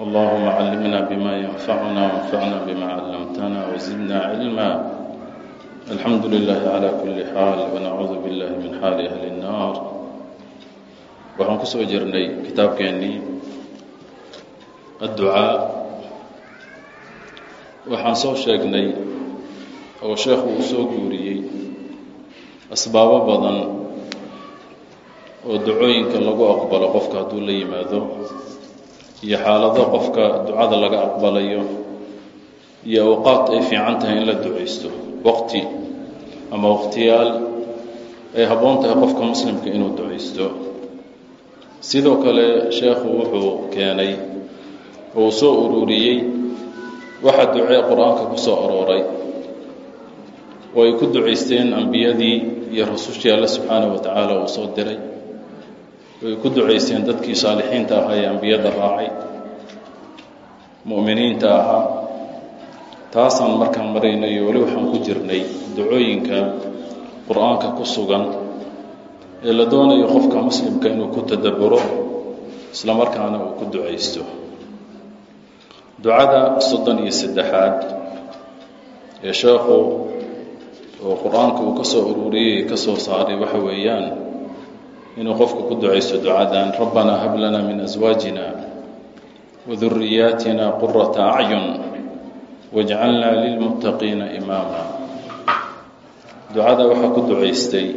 allahuma علمنا bima ينفعنا wanfacna bima callamtana wazidna علما. alxamdu lilahi على كل حال wanacuudu billahi min حال ahli النار. waxaan ku soo jirnay kitaabkeenii adducaa waxaan soo sheegnay oo sheekhu uu soo guuriyey asbaabo badan oo ducooyinka lagu aqbalo qofka hadduu la yimaado iyo xaalado qofka ducada laga aqbalayo iyo awqaad ay fiican tahay in la ducaysto waqti ama waqtiyaal ay habboon tahay qofka muslimka inuu ducaysto. Sidoo kale sheekhu wuxuu keenay oo uu soo ururiyey waxa ducee qur'aanka ku soo arooray. Oo ay ku ducaysteen ambiyadii iyo rasushii alle subxaanahu wa tacaala uu soo diray way ku ducaysteen dadkii saalixiinta ahaa ee ambiyada raacay. Mu'miniinta ahaa. Taasaan markaan maraynayo weli waxaan ku jirnay ducooyinka qur'aanka ku sugan ee la doonayo qofka muslimka inuu ku tadabburo isla markaana uu ku ducaysto. Ducada soddon iyo saddexaad ee sheekhu oo qur'aanka uu ka soo ururiyey ka soo saaray waxa weeyaan inuu qofku ku ducaysto ducadan rabbanaa hab lana min aswaajina waduriyaatina qurata acyun wajcalnaa lilmuttaqiina imaama. Ducada waxaa ku ducaystay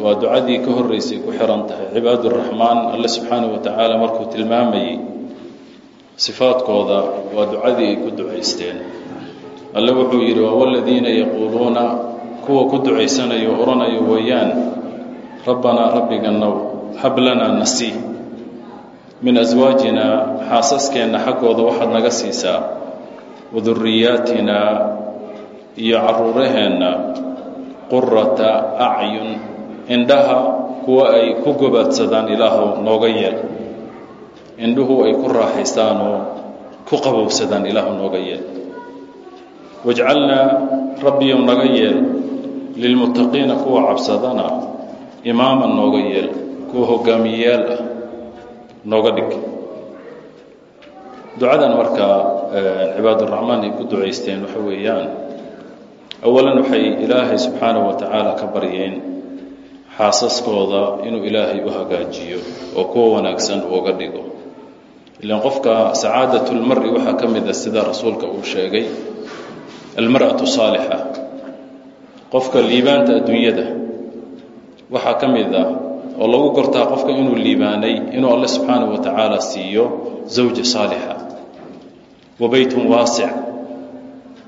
waa ducadii ka horeysay ku xiran tahay. Cibaaduraxmaan alle subxaanahu wa markuu tilmaamayey sifaadkooda waa ducadii ay ku ducaysteen. Alle wuxuu yidhi waa waladiina yaquuluuna kuwa ku ducaysanayo odhanayo weeyaan rabbanaa rabbiganow hab lanaa nasi min aswaajina xaasaskeenna xaggooda waxaad naga siisaa waduriyaatina iyo caruuraheenna qurata acyun indhaha kuwa ay ku gobaadsadaan ilaahow nooga yeel indhuhu ay ku raaxaystaan oo ku qabowsadaan ilaahu nooga yeel wajcalnaa rabbiyow naga yeel lilmuttaqiina kuwa cabsadana imaaman nooga yeel kuwa hogaamiyeyaal ah nooga dhig. Ducadan markaa cibaaduraxmaan ay ku ducaysteen waxa weeyaan awalan waxay ilaahay subxaanahu wa tacaala ka baryeen xaasaskooda inuu ilaahay u hagaajiyo oo kuwa wanaagsan uga dhigo. Ilan qofka sacaadatulmari waxaa ka mid a sida rasuulka uu sheegay almar'atu saalixa qofka liibaanta adduunyada waxaa ka mid ah oo lagu gortaa qofka inuu liibaanay inuu alle subxaanahu wa tacaala siiyo zawja saalixa wa beytun waasic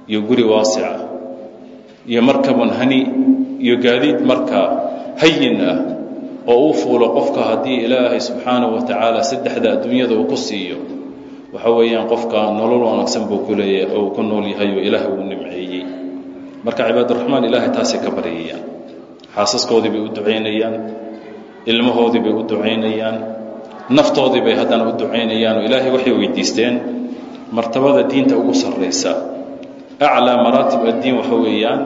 iyo guri waasica iyo markabun hani iyo gaadiid markaa hayin ah oo uu fuulo qofka haddii ilaahay subxaanahu wa tacaala saddexda adduunyada uu ku siiyo. Waxa weeyaan qofka nolol wanaagsan buu ku leeyahay oo uu ku nool yahay oo ilaahay uu nimceeyey. Marka cibaaduraxmaan ilaahay taasay ka baryayaan xaasaskoodii bay u ducaynayaan ilmahoodii bay u ducaynayaan naftoodii bay haddana u ducaynayaan oo ilaahay waxay weydiisteen martabada diinta ugu sarraysa aclaa maraatib addiin waxa weeyaan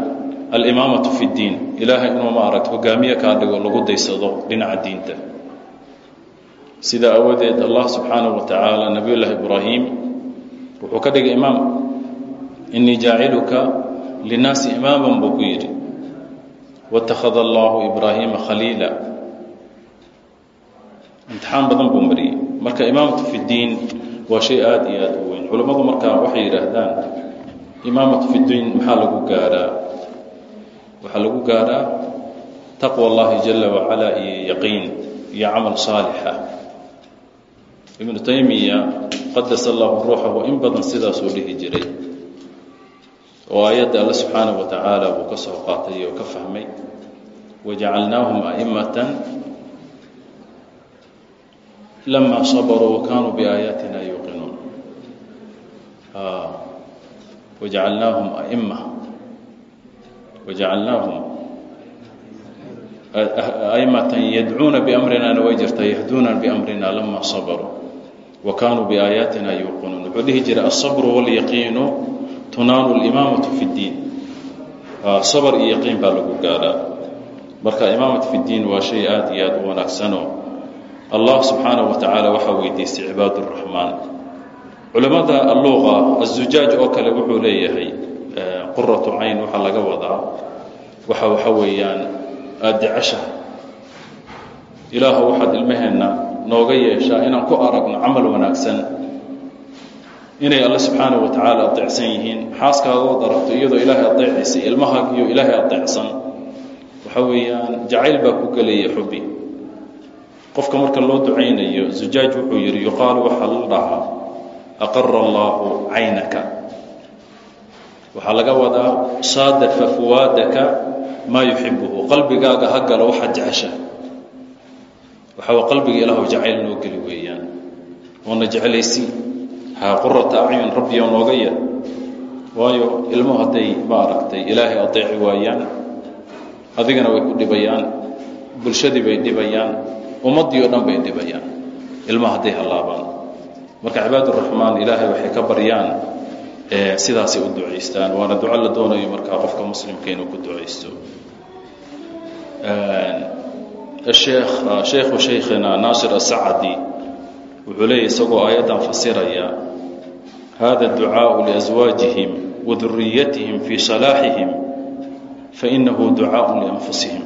alimaamatu fi ddiin ilaahay inuu ma aragto hogaamiye kaa dhigo lagu daysado dhinaca diinta. Sidaa awadeed allah subxaanahu wa tacaala nabiy llaahi ibraahim wuxuu ka dhigay imaam inii jaaciluka linnaasi imaaman buu ku yidhi watakhada allahu ibraahiima khaliila imtixaan badan buu mariyey marka imaamatu fi ddiin waa shay aada iyo aada u weyn culammadu markaa waxay yidhaahdaan imaamatu fi ddiin maxaa lagu gaaraa waxaa lagu gaaraa taqwa allahi jala wacalaa iyo yaqiin iyo camal saalixa ibnu taymiya qadas allahu ruuxahu in badan sidaasuu dhihi jiray oo aayadda alle subxaanahu wa tacaala buu ka soo qaatay oo ka fahmay. Wajacalnaahum a'immatan lama sabaruu wakanuu biaayaatina yuuqinuun. Wajacalnaahum aima wajacalnaahum aimatan yadcuuna biamrinana way jirta yahduuna biamrina lama sabaruu wa kaanuu biaayaatina yuuqinuun. Wuxuu dhihi jiray alsabru walyaqiinu tunaanu alimaamatu fi ddiin ah, sabar iyo yaqiin baa lagu gaadhaa marka imaamatu fi ddiin waa shay aada iyo aada u wanaagsanoo allah subxaanahu wa tacaala waxaa weydiistay cibaad uraxmaan culimmada alluqa azujaaj oo kale wuxuu leeyahay eh, quratu cayn waxaa laga wadaa. Waxa waxa weeyaan aada jeceshaha ilaahu waxaad ilmaheenna nooga yeeshaa inaan ku aragno camal wanaagsan inay alle subxaanaه wa tacaala adeecsan yihiin. Xaaskaagood aragto iyadoo ilaahay adeecaysa ilmahaagiyo ilaahay adeecsan waxa weeyaan jacayl baa ku gelaya xubi qofka marka loo ducaynayo zujaaj wuxuu yidhi yuqaalu waxaa la dhahaa aqara allaahu caynaka. Waxaa laga wadaa saadafa fuwaadaka maa yuxibuhu qalbigaaga ha galo waxaad jecesha. Waxaa qalbiga ilaahu jacayl noo weeyaan. Oona jeclaysi ha qurata acyun rabbiyo nooga yar waayo ilmuhu hadday ma aragtay ilaahay adeeci waayaan. Adigana way ku dhibayaan bulshadii bay dhibayaan ummaddii oo dhan bay dhibayaan. Ilmaha hadday hallaabaan. Marka cibaaduraxmaan ilaahay waxay ka baryaan sidaasay u ducaystaan waana duco la doonayo markaa qofka muslimka inuu ku ducaysto sheekh sheekhu shaykhina naasir asacadi wuxuu leeyahy isagoo aayaddan fasiraya hada ducaaءu liaswaajihim waduriyatihim fii salaaxihim fainahu ducaaء lianfusihim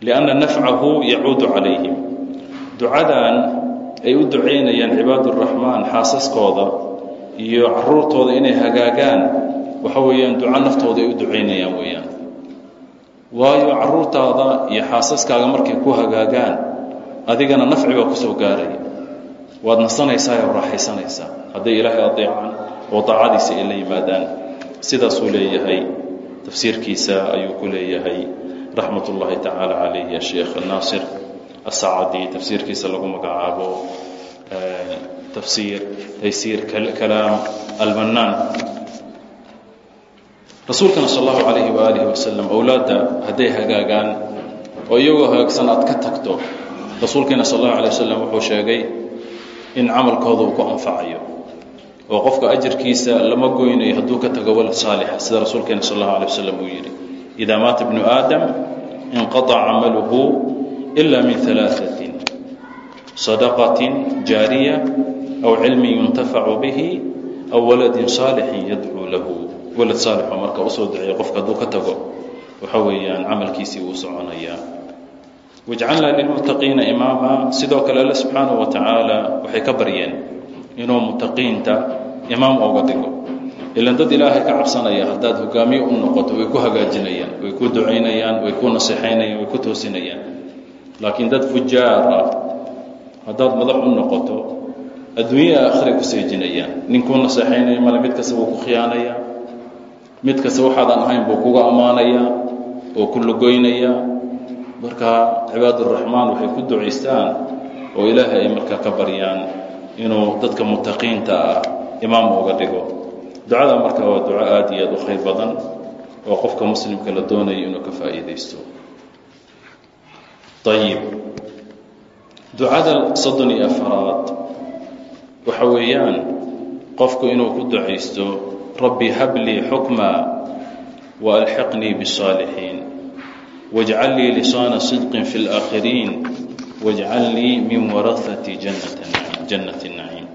lianna nafcahu yacuudu calayhim ducadan ay u ducaynayaan cibaaduraxmaan xaasaskooda iyo caruurtooda inay hagaagaan waxa weeyaan duco naftooda ay u ducaynayaan weeyaan. waayo caruurtaada iyo xaasaskaaga markay ku hagaagaan adigana nafci baa ku soo gaaraya waad nasanaysaa hadday ilaahay adeecaan oo daacadiisa ay la yimaadaan sidaasuu leeyahay tafsiirkiisa ayuu ku leeyahay. Raxmat ullaahi tacaala calayhi asheekh naasir asacadi tafsiirkiisa lagu magacaabo tafsiir taysiir kalaam almanaan rasuulkana sal allahu calayhi waaalihi wasalam owlaadda hadday hagaagaan oo iyagoo hagaagsan aad ka tagto rasuulkeena sal allahu alay wasalam wuxuu sheegay in camalkooda uu ku anfacayo oo qofka ajarkiisa lama goynayo hadduu ka tago walad saalixa sida rasuulkeena sal allahu alay wasalam uu yidhi idaa maata bnu aadam inqaطca camaluhu ila min alaaثatin sadaqatin jaariya aw cilmin yuntafacu bihi aw waladin saalixin yadcuu lahu. Walad saalixoo marka u soo duceeya qofka hadduu ka tago waxa weeyaan camalkiisii wuu soconayaa wajcalnaa lilmuttaqiina imaama sidoo kale alle subxaanahu wa tacaala waxay ka baryeen inuu muttaqiinta imaam ooga dhigo. Ilan dad ilaahay ka cabsanaya haddaad hogaamiye u noqoto way ku hagaajinayaan way ku ducaynayaan way ku naseexaynayaan way ku toosinayaan. Laakiin dad fujaar ah haddaad madax u noqoto adduunya aakhiray ku seejinayaan. Nin kuu naseexaynaya male mid kasta wuu ku khiyaanayaa mid kasta waxaadan ahayn buu kuga ammaanayaa oo ku lugoynayaa marka cibaaduraxmaan waxay ku ducaystaan oo ilaahay ay markaa ka baryaan inuu dadka mutaqiinta ah imaam uga dhigo. Ducada marka waa duco aada iyo aada u khayr badan oo qofka muslimka la doonayo inuu ka faa'iidaysto. Ayib ducada soddon iyo afaraad waxa weeyaan qofku inuu ku ducaysto rabbi hablii xukma wa alxiqnii bisaalixiin wajcal lii lisaana sidqin fi اlaakhiriin wajcal lii min warahati jannati naciim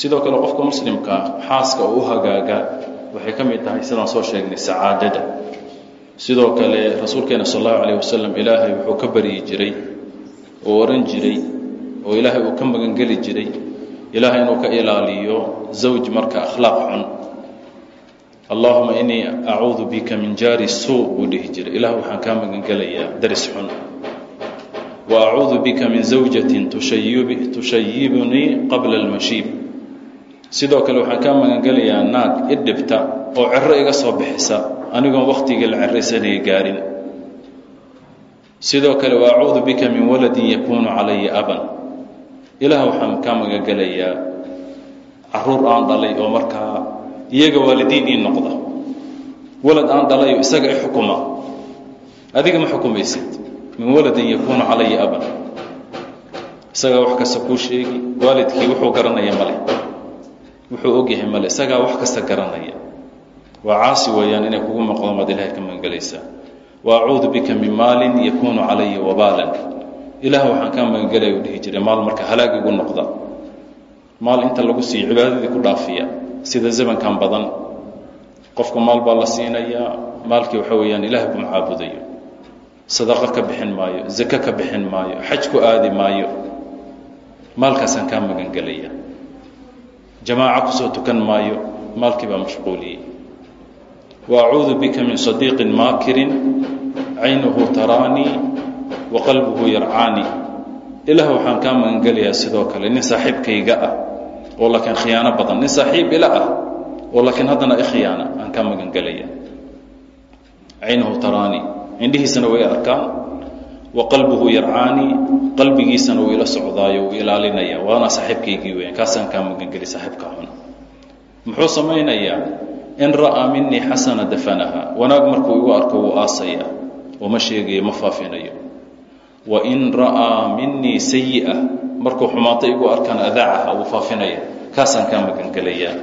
sidoo kale qofka muslimka xaaska oo u hagaaga waxay ka mid tahay sidaan soo sheegnay sacaadada. Sidoo kale rasuulkeena sal allahu alayh wasalam ilaahay wuxuu ka baryi jiray oo ohan jiray oo ilaahay uu ka magangeli jiray ilaahay inuu ka ilaaliyo zawj marka akhlaaq xun. Allahuma inii acuudu bika min jaari suu buu dhihi jiray. Ilaah waxaan kaa magangelayaa daris xun wa acuudu bika min zawjatin tushayibunii qabla almashiib sidoo kale waxaan kaa magangelayaa naag i dhibta oo cero iga soo bixisa anigoon wakhtigii la ceraysanaya gaarin sidoo kale wa acuudu bika min waladin yakuunu calaya aban ilaah waxaan kaa magangelayaa carruur aan dhalay oo markaa iyaga waalidiin ii noqda walad aan dhalayo isaga i xukuma adiga ma xukumaysid min waladin yakuunu calaya aban. Isagaa wax kasta kuu sheegi waalidkii wuxuu garanaya male wuxuu ogyahay male isagaa wax kasta garanaya. Waa caasi weeyaan inay kugu noqdaan baad ilahay ka magangelaysaa wa bika min maalin yakuunu calaya wabaalan. Ilaah waxaan kaa magangelaya u dhihi jiray maal marka halaag igu noqda. Maal inta lagu siiyo cibaadadii ku dhaafiya sida zamankan badan qofka maal baa la siinayaa. Maalkii waxa weeyaan ilaah buu macaabudayo sadaqo ka bixin maayo zake ka bixin maayo xaj ku aadi maayo maalkaasaan kaa magangelaya jamaaco ku soo tukan maayo maalkii baa mashquuliyey. Wa acuudu bika min sadiiqin maakirin caynuhu taraanii wa qalbuhu yarcaanii ilaah waxaan kaa magangelayaa sidoo kale nin saaxiibkayga ah oo laakiin khiyaano badan nin saaxiib ila ah oo laakiin haddana ikhiyaana aan kaa magangelaya caynuhu taraanii indhihiisana way arkaan wa qalbuhu yarcaanii qalbigiisana wuu ila socdaayo wuu ilaalinaya waana saaxiibkaygii weyan kaasaan kaa magangeli saaxiibka xun muxuu samaynayaa in ra'aa minii xasana dafanaha wanaag markuu igu arko wuu aasaya oo ma sheegayo ma faafinayo. Wa in ra'aa minii sayi'a markuu xumaata igu arkaan adaacaha wuu faafinaya kaasaan kaa magangelayaa.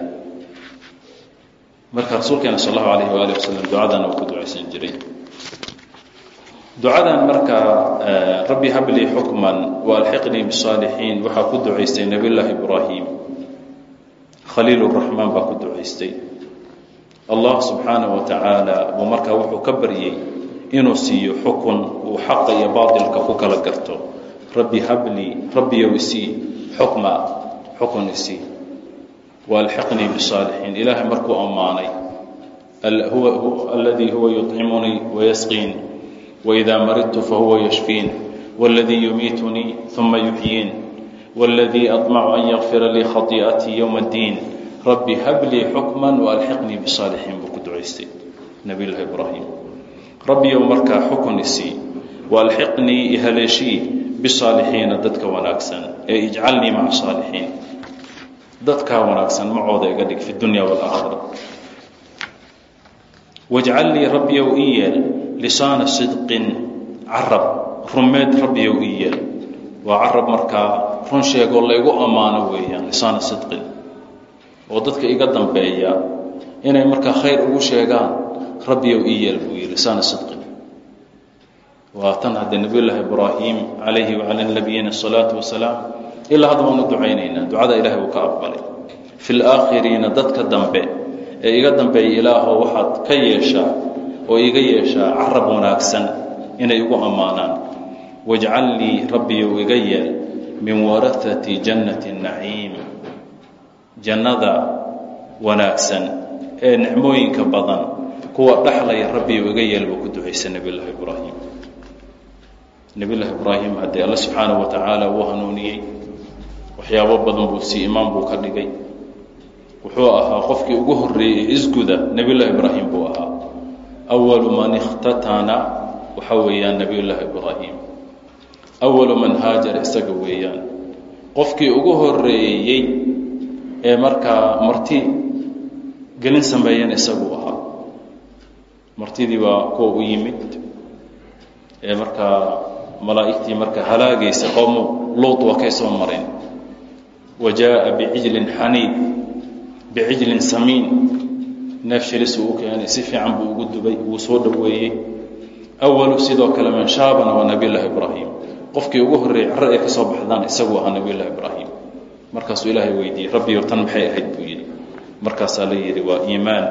Marka rasuulkeena sal allahu alayh waali wasalam ducadana uu ku ducaysan jiray ducadan marka rabbi hablii xukman waalxiqnii bisaalixiin waxaa ku ducaystay nebiy llaahi ibraahim. Khaliil raxmaan baa ku ducaystay allah subxaana wa buu markaa wuxuu ka baryey inuu siiyo xukun uu xaqa iyo baatilka ku kala garto. Rabbi hablii rabbiyow isii xukma xukun isii waalxiqnii bisaalixiin ilaahay markuu ammaanay aladii huwa yuطcimunii wayasqiin wإida maridtu fahuwa yashfiin wاladii yumiitunii uma yuxyiin wاladii aطmacu an yakfira lii khaii'atii ywma اddiin rabbi hablii xukma waalxiqnii bisaalixiin buu ku ducaystay nebiy llahi ibraahim rabbiyow markaa xukun isii waalxiqnii ihaleeshii bisaalixiina dadka wanaagsan ee ijcalnii maca saalixiin dadkaa wanaagsan macooda iga dhig fi dunya wاlaakhira wajcal lii rabbiyow ii yeel lisaana sidqin carab rumeed rabbiyow ii yeel. Waa carab markaa run sheegoo laygu ammaano weeyaan lisaana sidqin. Oo dadka iga dambeeya inay markaa khayr ugu sheegaan rabbiyow ii yeel buu yidhi lisaana sidqin. Waa tan haddee nebiy llaahi ibraahim calayhi wacala nabiyina asalaatu wasalaam ilaa hadda waanu ducaynaynaa ducada ilahay uu ka aqbalay. Fi laakhiriina dadka dambe ee iga dambeeya ilaahow waxaad ka yeeshaa oo iga yeeshaa carab wanaagsan inay igu ammaanaan. Wajcal lii rabbiyow iga yeel min warahati jannati naciim. Jannada wanaagsan ee nicmooyinka badan kuwa dhaxlaya rabbiyow iga yeel buu ku ducaysa nebiy llaahi ibraahim. Nebiy llaahi ibraahim haddii alle subxaanaه wa tacaala uu hanuuniyey waxyaabo badan buu si imaan buu ka dhigay. Wuxuu ahaa qofkii ugu horeeyey isguda nebiy llaahi ibraahim buu ahaa awalu man ikhtatana waxa weeyaan nebiy llaahi ibraahim awalu man haajara isaga weeyaan qofkii ugu horeeyey ee markaa marti gelin sameeyana isaguu ahaa martidii waa kuwa u yimid ee markaa malaa'igtii marka halaagaysa qowmu luut waa kay soo mareen wa jaaءa bicijlin xaniid bicijlin samiin neef shilisuu u keenay si fiican buu ugu dubay wuu soo dhoweeyey. Awalu sidoo kale man shaabana waa nebiy llaahi ibraahim. Qofkii ugu horreeyey carro ay ka soo baxdaan isaguu ahaa nebiy llahi ibraahim. Markaasuu ilaahay weydiiyey rabbiyo tan maxay ahayd? buu yidhi. Markaasaa la yidhi waa iimaan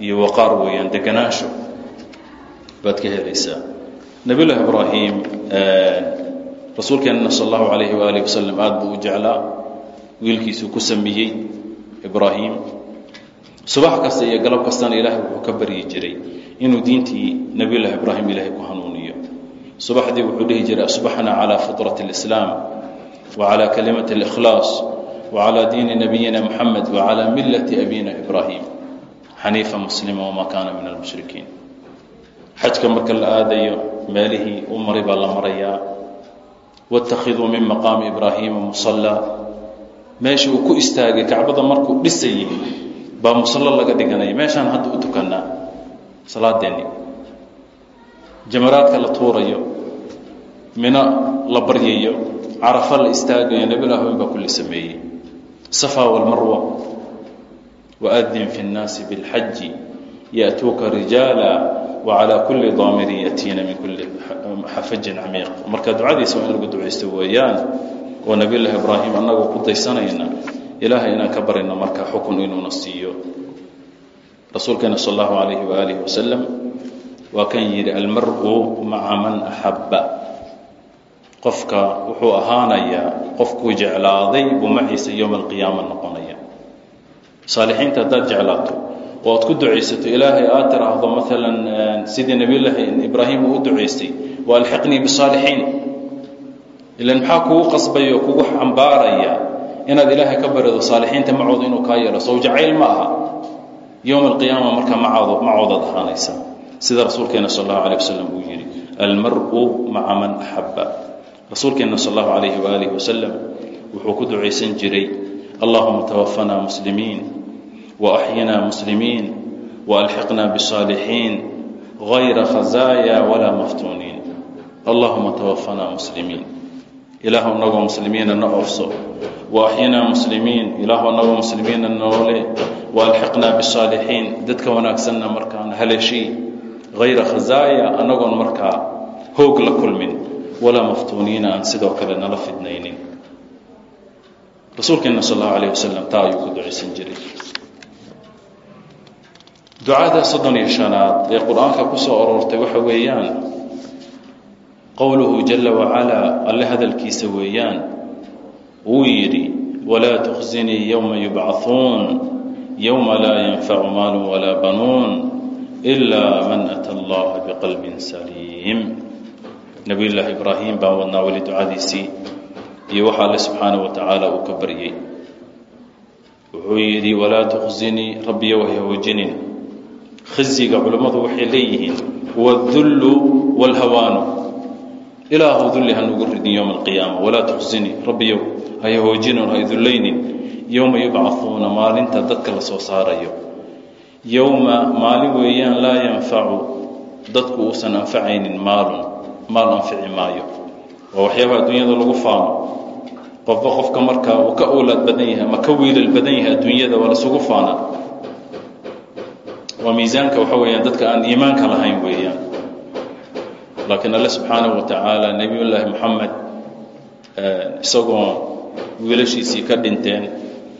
iyo waqaar weeyaan deganaansho baad ka helaysaa. Nebiy llaahi ibraahim rasuulkeenna sal allahu calayhi waaalih wasalam aada buu u jeclaa wiilkiisuu ku sameeyey ibraahim subax kasta iyo galab kastana ilaahay wuxuu ka baryi jiray inuu diintii nebiy llaahi ibraahim ilaahay ku hanuuniyo subaxdii wuxuu dhihi jiray asbaxnaa calaa fitrati اlislaam wacalaa kalimati اlikhlaas wacalaa diini nabiyina moxamed wacalaa millati abina ibraahim xaniifa muslima wamaa kaana min almushrikiin xajka marka la aadayo meelihii u maray baa la marayaa wاtakhiduu min maqaami ibraahiima musallaa meesha uu ku istaagay kacbada markuu dhisayey baa musallo laga dhiganaya meeshaan hadda u tukannaa salaadeenni jamaraadka la tuurayo mino la baryayo carafa la istaagayo nebilahooyin baa kulli sameeyey. Safa walmarwa waadin fi اnnaasi biاlxaji ya'tuuka rijaala wacalaa kulli daamirin yatiina min kulli xafajin camiiq marka ducadiisa waa in lagu ducaysto weeyaan oo nabiy llaahi ibraahim annagoo ku daysanayna ilaahay inaan ka barino marka xukun inuuna siiyo. Rasuulkeena sal allahu alayhi waaalih wasalam waa kan yidhi almar-u maca man axabba qofka wuxuu ahaanayaa qofkuu jeclaaday buu maciisa yowma alqiyaama noqonaya. Saalixiinta haddaad jeclaato oo aad ku ducaysato ilaahay aad tiraahdo maalan sidii nebiyullaahi ibraahim uu u ducaystay wa bisaalixiin ilan maxaa kugu qasbaya kugu xambaaraya inaad ilaahay ka barido saalixiinta macooda inuu kaa yeelo. Sow jacayl ma aha. Yowma alqiyaama marka macoodaad ahaanaysa. Sida rasuulkeena sal allahu alayh wasalam uu yidhi almar-u maca man axabba rasuulkeena sal allahu alayhi waaalih wasalam wuxuu ku ducaysan jiray allahuma twafanaa muslimiin waaxyinaa muslimiin waalxiqnaa bisaalixiin gayra khazaaya walaa maftuuniin allahuma twafanaa muslimiin ilaahu nagoo muslimiina na oofso waaxyinaa muslimiin ilaahu nagoo muslimiina noole waalxiqnaa bisaalixiin dadka wanaagsanna markaan haleeshii hayra khazaaya anagoon markaa hoog la kulmin. Walaa maftuuniina aan sidoo kale nala fidnaynin. Rasuulkeena sal allahu alayh wasalam taa ayuu ku ducaysan jiray. Ducada soddon iyo shanaad ee qur'aanka ku soo aroortay waxa weeyaan qowluhu jala wacalaa alle hadalkiisa weeyaan wuu yidhi walaa tukhzinii yowma yubcahuun yowma laa yanfacu maalu walaa banuun ilaa man ata allaha biqalbin saliim. Nabiy llaahi ibraahim baan wadnaa weli ducadiisii iyo waxa alle subxaana wa tacaala uu ka baryey wuxuu yidhi walaa tukhzinii rabbiyow hahoojinin khiziga culammadu waxay leeyihiin wadullu wاlhawaanu ilaahu dulli hanugu ridin yowma alqiyaama walaa tukhzinii rabbiyow hayahoojinin ha idullaynin yowma yubcahuuna maalinta dadka la soo saarayo. Yowma maalin weeyaan laa yanfacu dadku uusan anfacaynin maalun maal anfici maayo. Waa waxyaabaha adduunyada lagu faano. Qofba qofka markaa uu ka owlaad badan yahay ama ka wiilal badan yahay adduunyada waa lasugu faanaa. Waa miisaanka waxa weeyaan dadka aan iimaanka lahayn weeyaan laakiin alle subxaanahu wa tacaala nebiyullaahi moxamed isagoo wiilashiisii ka dhinteen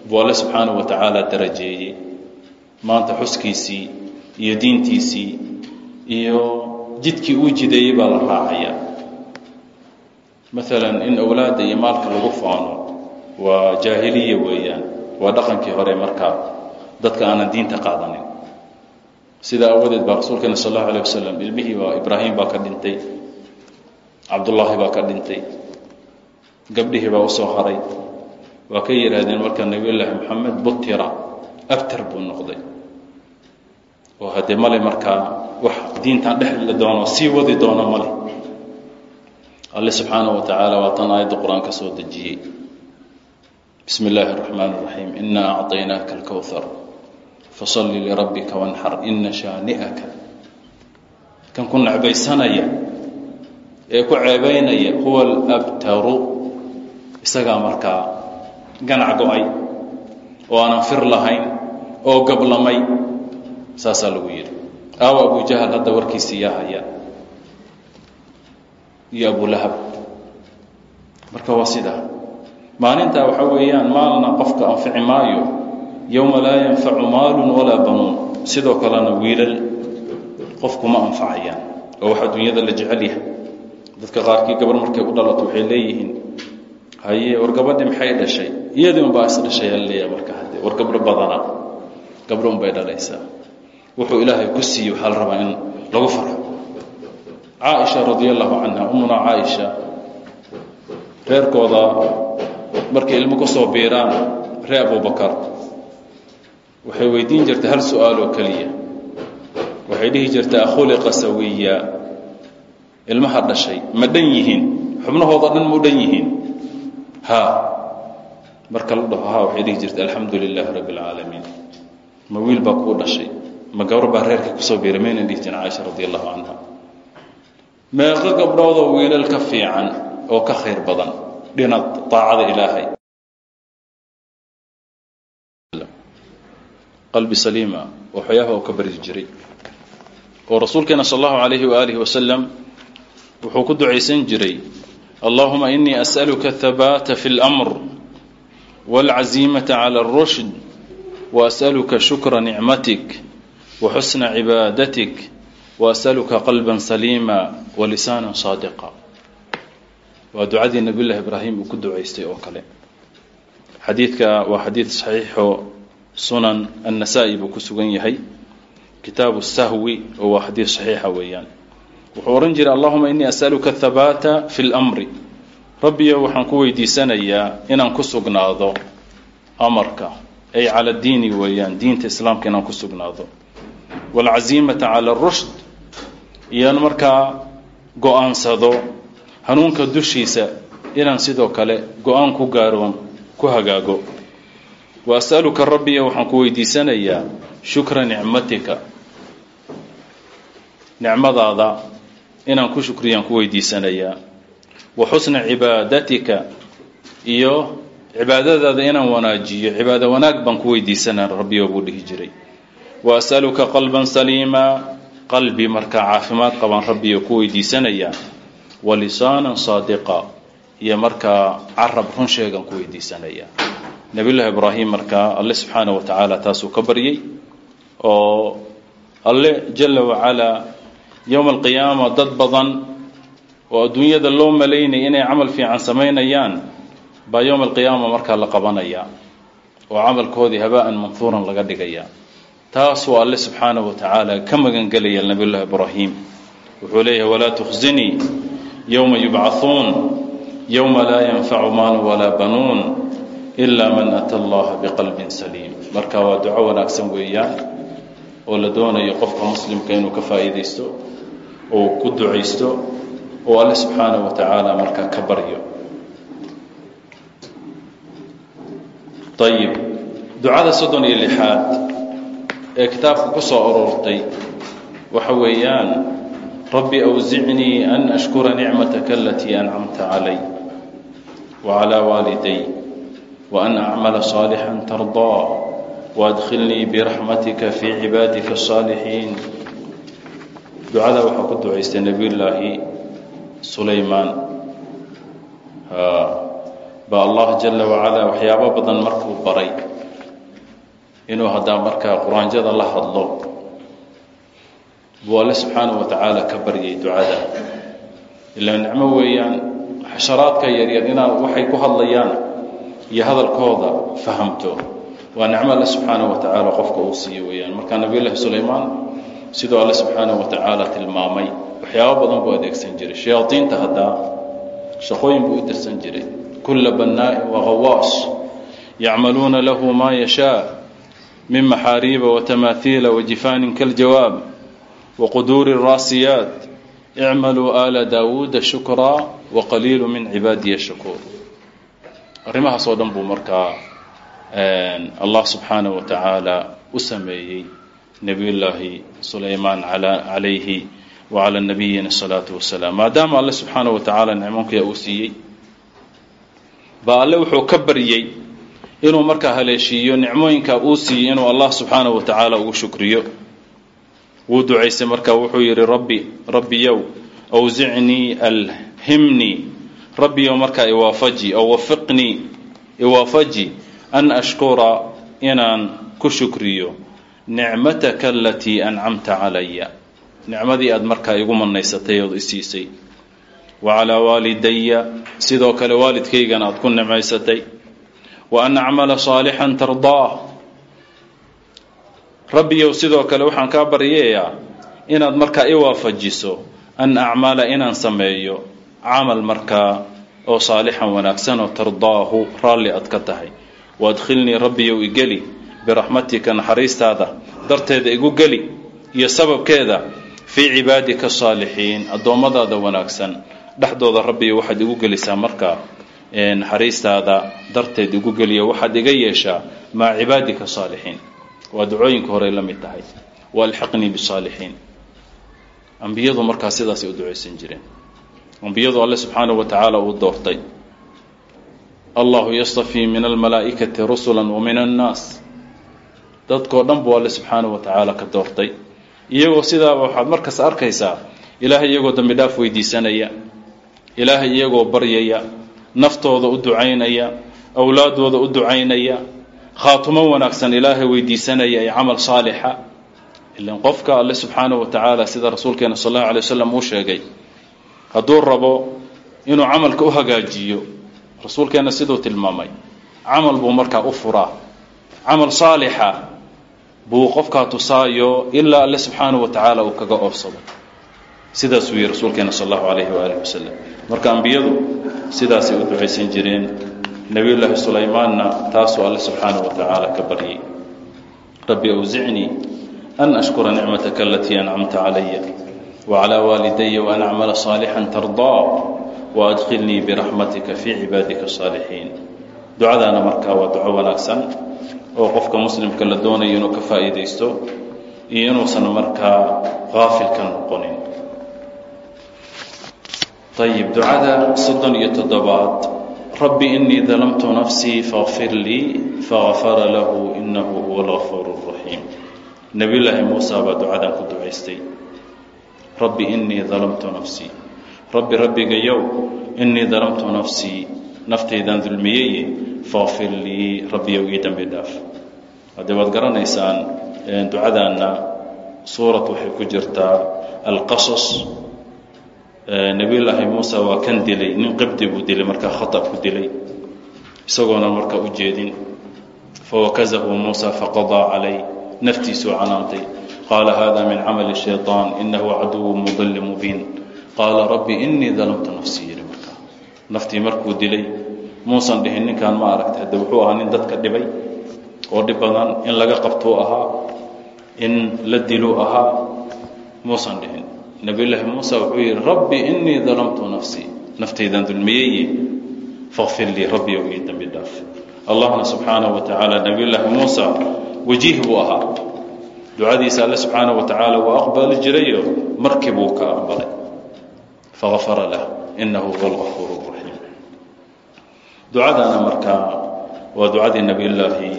buu alle subxaanahu wa tacaala darajeeyey. Maanta xuskiisii iyo diintiisii iyo jidkii uu jideeyey baa la raacayaa maalan in awlaadda iyo maalka lagu faano waa jaahiliya weeyaan waa dhaqankii hore markaa dadka aanan diinta qaadanin sidaa awadeed baa rasuulkeena sal allahu alah wasalam ilmihii baa ibraahim baa ka dhintay cabdullaahi baa ka dhintay gabdhihii baa usoo haray waa ka yidhaahdeen marka nebiyullaahi moxamed butira abtar buu noqday oo haddee male markaa wax diintan dhexli doono sii wadi doono male alle subxaanaه wa tacaala waa tan aayadda qur-aanka soo dejiyey bismi اllaahi الرaxmaan الraxiim ina acطaynaaka اlkowhar faصali lirabbika wanxar ina shaani'aka. Kan ku necbaysanaya ee ku ceebaynaya huwa alabtaru. Isagaa markaa ganac go'ay oo aanan fir lahayn oo gablamay saasaa lagu yidhi. Aawa abu jahal hadda warkiisii yaa haya. Iyo abulahab marka waa sidaa maalintaa waxa weeyaan maalna qofka anfici maayo yowma laa yanfacu maalun walaa banuun. Sidoo kalena wiilal qofkuma anfacayaan. Oo wax adduunyada la jecel yahay. Dadka qaarkii gabar markay u dhalato waxay leeyihiin haye war gabadhi maxay dhashay? Iyadii unbaa marka hadde war gabdho badana. Gabdho unbay dhalaysaa. Wuxuu ilaahay ku siiyey waxaa la rabaa in lagu farxo caaisha radi allahu canha umuna caaisha reerkooda markay ilmo ku soo biiraan ree abubakar waxay weydiin jirtay hal su'aal oo keliya. Waxay dhihi jirtay akhuliqa sawiya. Ilmaha dhashay ma dhan yihiin? Xubnahooda dhan mu dhan yihiin? Ha. Marka la dhaho ha waxay dhihi jirtay alxamdu lilaahi rabbi اlcaalamiin ma wiil baa kuu dhashay? Ma gabar baa reerkii ku soo biiray? Mayna dhihi jirin caaisha radi allahu canha meeqo gabdhoodoo wiilal ka fiican oo ka khayr badan? Dhinac daacada ilaahay qalbi saliima waxyaabaha uu ka baryi jiray oo rasuulkeena sal allahu alayhi waaalihi wasalam wuxuu ku ducaysan jiray allahuma inii as'aluka athabaata fi اlmr wاlcaziimata clى اlrushd waas'aluka shukra nicmatik waxusna cibaadatik waas'aluka qalba saliima walisaana saadiqa waa ducadii nabiy llahi ibraahim uu ku ducaystay oo kale xadiidka waa xadiid saxiixo sunan annasaa-i buu ku sugan yahay. Kitaabu sahwi oo waa xadiid saxiixa weeyaan. Wuxuu odhan jiray allahuma inii as'aluka athabaata fi lmri rabbiyo waxaan ku weydiisanayaa inaan ku sugnaado amarka. Ay cala diini weeyaan diinta islaamka inaan ku sugnaado. Waalcaziimata cala arushd iyaan markaa go'aansado hanuunka dushiisa inaan sidoo kale go'aan ku gaaro ku hagaago wa as'aluka rabbiya waxaan ku weydiisanayaa shukra nicmatika. Nicmadaada inaan ku shukriyaan ku weydiisanayaa. Wa cibaadatika iyo cibaadadaada inaan wanaajiyo. Cibaado wanaag baan ku weydiisanaa rabbiyo buu dhihi jiray. Wa as'aluka qalban saliima qalbi markaa caafimaad qabaan rabbiyo ku weydiisanayaa. Wa lisaanan saadiqa iyo markaa carab run sheegan ku weydiisanayaa nabiyullaahi ibraahim markaa alle subxaana wa tacaala taasuu ka baryay oo alle jala wacalaa yowma alqiyaama dad badan oo adduunyada loo malaynaya inay camal fiican samaynayaan baa yowma alqiyaama markaa la qabanayaa oo camalkoodii haba'an manhuuran laga dhigayaa taasuu alle subxaana wa tacaala ka magangelaya nabiyullahi ibraahim wuxuu leeyahay walaa tukhzinii yowma yubcahuun yowma laa yanfacu maalu walaa banuun ilaa man ata allaha biqalbin saliim marka waa duco wanaagsan weeyaan oo la doonayo qofka muslimka inuu ka faa'iidaysto oo ku ducaysto oo alle subxaana wa tacaala markaa ka baryo. Ayib ducada soddon iyo lixaad ee kitaabka ku soo aroortay waxa weeyaan rabbi awsicnii an ashkura nicmataka alatii ancamta calay wacalaa waaliday waan acmala saalixan tardaa waadkhilnii biraxmatika fii cibaadika asaalixiin ducada waxaa ku ducaystay nebiyullaahi sulaymaan ba allah jala wacalaa waxyaabo badan markuu baray inuu haddaa markaa quraanjada la hadlo buu alle subxaanahu wa tacaala ka baryay ducada ilaa nicmo weeyaan xasharaadka yaryar inaad waxay ku hadlayaan iyo hadalkooda fahamto. Waa nicmo alle subxaana wa tacaala qofka uu siiye weeyaan. Markaa nabiyullaahi sulaymaan sidoo alle subxaana wa tacaala tilmaamay waxyaabo badan buu adeegsan jiray. Shayaadiinta haddaa shaqooyin buu u dirsan jiray. Kulla bannaain wagawaas yacmaluuna lahu maa yashaa min maxaariiba watamaahiila wajifaanin kaljawaab waquduuri raasiyaat. Icmaluu aala daawuuda shukraa waqaliilu min cibaadiya shakuur arrimahaasoo dhan buu markaa eh, allah subxaanah wa tacaala u sameeyey nebiyullaahi sulaymaan calayhi wa calaa nabiyina asalaatu wasalaam maadaama alle subxaanah wa tacaala nicmoonkiya uu siiyey baa alle wuxuu ka baryey inuu markaa haleeshiiyo nicmooyinka uu siiyey inuu allah subxaanah wa tacaala ugu shukriyo. Wuu ducaysay marka wuxuu yidhi rabbi rabbiyow awsicnii alhimnii rabbiyow markaa iwaafaji aw wafiqnii iwaafaji an ashkura inaan ku shukriyo nicmataka alatii ancamta calaya nicmadii aada markaa igu manaysatay ood isiisay. Wacalaa waalidaya sidoo kale waalidkaygana aada ku nicmaysatay wa an acmala saalixan tardaah. Rabbiyow sidoo kale waxaan kaa baryayaa inaad markaa i waafajiso an acmala inaan sameeyo camal markaa oo saalixan wanaagsan oo tardaahu raalli aad ka tahay waadkhilnii rabbiyow igeli biraxmatika naxariistaada darteeda igu geli iyo sababkeeda fii cibaadika asaalixiin addoommadaada wanaagsan dhexdooda rabbiyo waxaad igu gelisaa markaa naxariistaada darteed igu geliya waxaad iga yeeshaa maa cibaadika saalixiin waa ducooyinka horey la mid tahay walxiqnii bisaalixiin ambiyadu markaa sidaasay u ducaysan jireen ambiyadu alle subxaanahu wa tacaala uu doortay. Allahu yastafii min almalaa'ikati rusula wa min annaas dadkoo dhan buu alle subxaanahu wa tacaala ka doortay. Iyagoo sidaaba waxaad markaas arkaysaa ilaahay iyagoo dambi dhaaf weydiisanaya. Ilaahay iyagoo baryaya. Naftooda u ducaynaya. Awlaadooda u ducaynaya. Khaatumo wanaagsan ilaahay weydiisanaya ee camal saalixa. Ilan qofka alle subxaanahu wa tacaala sida rasuulkeena sal allahu alay wasalam uu sheegay hadduu rabo inuu camalka u hagaajiyo rasuulkeena siduu tilmaamay camal buu markaa u furaa. Camal saalixa buu qofkaa tusaayo ilaa alle subxaanahu wa tacaala uu kaga oobsado. Sidaasuu yihi rasuulkeena sal allahu alayhi waaalih wasalam marka ambiyadu sidaasay u ducaysan jireen nebiyullaahi sulaymaanna taasuu alle subxaanahu wa tacaala ka baryay. Rabbi awsicnii an ashkura nicmataka alatii ancamta calaya waclaa waalidaya waan acmala saalixan tardaa waadkhilnii biraxmatika fii cibaadika asaalixiin ducadaana markaa waa duco wanaagsan oo qofka muslimka la doonayo inuu ka faa'iidaysto iyo inuusan markaa haafil ka noqonin ayib ducada soddon iyo toddobaad rabbi inii dalamtu nafsii faغfir lii fagafara lahu inahu huwa algafuur الraxiim nebiyullaahi muusa baa ducadan ku ducaystay rabbi inii dalamtu nafsii rabbi rabbigayow inii dalamtu nafsii naftaydan dulmiyeye faغfir lii rabbiyow ii dembi dhaaf. Haddee waad garanaysaan ducadaana suurad waxay ku jirtaa alqasas nebiyullaahi muusa waa kan dilay nin qibdi buu dilay markaa khata ku dilay. Isagoona markaa u jeedin. Fawakazahu muusa faqadaa calay naftiisuu canaantay qaala hada min camali shayطaan inahu caduwu mudili mubiin qaala rabbi inii dalamtu nafsii yidhi markaa naftii markuu dilay muusan dhihin ninkaan ma aragta hadde wuxuu ahaa nin dadka dhibay oo dhib badan in laga qabtuu ahaa in la diluu ahaa muusan dhihin nabiyullaahi muusa wuxuu yidhi rabbi inii dalamtu nafsii naftaydan dulmiyeye fakfir lii rabbi ow ii dembi dhaaf allahna subxaanahu wa tacaala nabiyullaahi muusa wajiih buu ahaa ducadiisa alle subxaanahu wa tacaala waa aqbali jirayo markii buu ka aqbalay. Fagafara lah inahu huwa algafuur raxiim ducadana markaa waa ducadii nabiyullaahi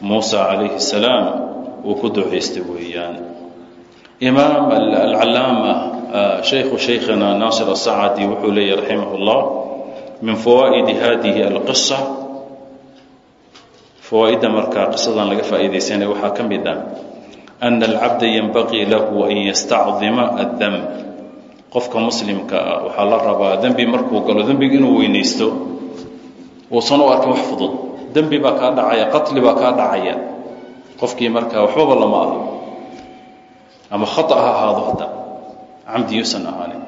muusa calayhi salaam uu ku ducaystay weeyaan. Imaam alcalaama shaykhu shaykhina naasir asacadi wuxuu leeyahy raximah اllah min fawaa'idi hadihi alqisa fawaa-idda markaa qisadan laga faa'iidaysanaya waxaa ka mid ah ana alcabda yanbaqii lahu an yastacdima addemb qofka muslimka ah waxaa la rabaa dembi markuu galo dembiga inuu weynaysto uusan u arkin wax fudud dembi baa kaa dhacaya qatli baa kaa dhacaya qofkii markaa waxbaba lama aho ama khata ha ahaado hadda camdi yuusan ahaanin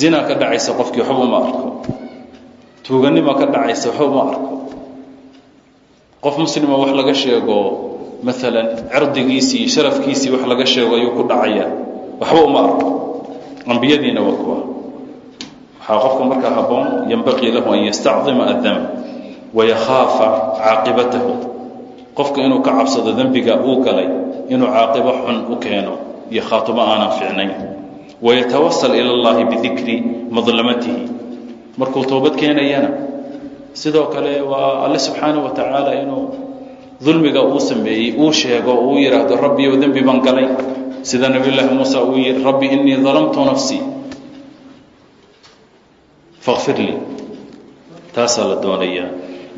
zinaa ka dhacaysa qofkii waxba uma arko tuuganima ka dhacaysa waxba uma arko qof muslima wax laga sheego maalan cirdigiisii iyo sharafkiisii wax laga sheego ayuu ku dhacaya waxba uma arko. Ambiyadiina waa kuwa. Waxaa qofka markaa habboon yanbaqii lahu an yastacdima addemb wayakhaafa caaqibatahu. Qofka inuu ka cabsado dembiga uu galay inuu caaqibo xun u keeno iyo khaatumo aanan ficnayn wayatawasal ila اllahi bidikri madlamatihi. Markuu toobad keenayana sidoo kale waa alle subxaanaه wa tacaala inuu dulmiga uu sameeyey uu sheego uu yidhaahdo rabbiyow dembi baan galay. Sida nabiy llaahi muusa uu yihi rabbi inii dalamtu nafsii fakfir lii. Taasaa la doonayaa.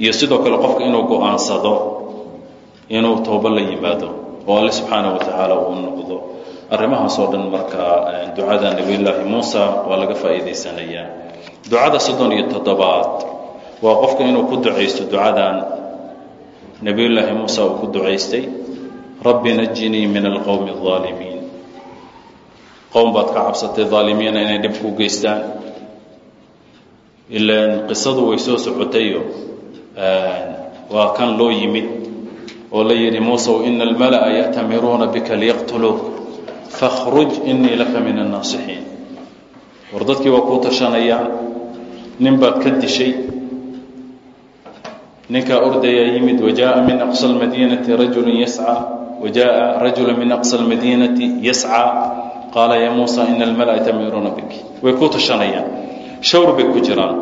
Iyo sidoo kale qofka inuu go'aansado inuu toobo la yimaado oo alle subxaanaه wa tacaala uu noqdo. Arrimahaas oo dhan markaa ducada nebiyullaahi muusa waa laga faa'iidaysanayaa. Ducada soddon iyo toddobaad waa qofka inuu ku ducaysto ducadan nebiyullaahi muuse uu ku ducaystay rabbi najinii min alqowmi alaalimiin qowm baad ka cabsatay aalimiina inay dhib ku geystaan. Ilaan qisadu way soo socotayo waa kan loo yimid oo la yidhi muusow ina almala'a ya'tamiruuna bika liyaqtuluuk fakhruj inii laka min annaasixiin war dadkii waa kuu tashanayaan nin baad ka dishay ninkaa ordayaa yimid wajaaa min aqsa lmadiinati rajulu yasca. Wajaaa rajula min aqsa lmadiinati yascaa qaala yaa muusa ina almala-a tamiruuna bik way ku tashanayaan shawr bay ku jiraan.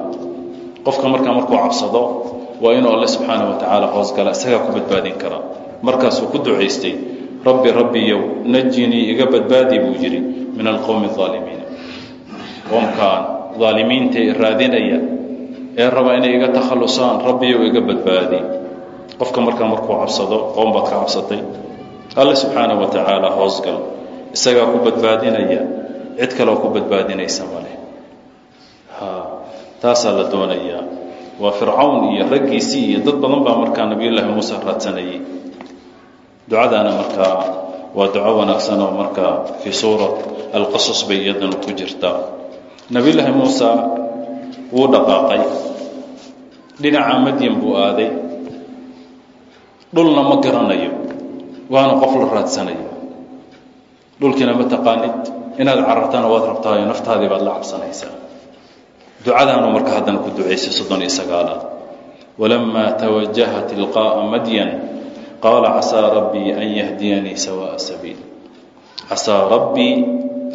Qofka markaa markuu cabsado waa inuu alle subxaana wa tacaala hoosgala isagaa ku badbaadin karaa markaasuu ku ducaystay rabbi rabbiyow najinii iga badbaadi buu yidhi min alqowmi aalimiina qoomkaan aalimiinta raadinaya ee raba inay iga takhallusaan rabbiyow iga badbaadi. Qofka markaa markuu cabsado qoom baad ka cabsatay alle subxaana wa tacaala hoosgal isagaa ku badbaadinaya cid kaleo ku badbaadinaysa male taasaa la doonayaa waa fircawn iyo raggiisii iyo dad badan baa markaa nabiyullaahi muuse raadsanayay. Ducadaana markaa waa duco wanaagsan oo markaa fii suurat alqasas bay iyadana ku jirtaa. Nabiyullaahi muuse wuu dhaqaaqay. Dhinaca madyan buu aaday. Dhulna ma garanayo. Waana qof la raadsanayo. Dhulkiina ma taqaanid. Inaad carartana waad rabtaayo naftaadii baad la cabsanaysaa. Ducadaanu marka haddana ku ducaysay soddon iyo sagaalaad walamaa tawajaha tilqaa'a madyan qaala casaa rabbii an yahdiyanii sawaa'a sabiil. Casaa rabbii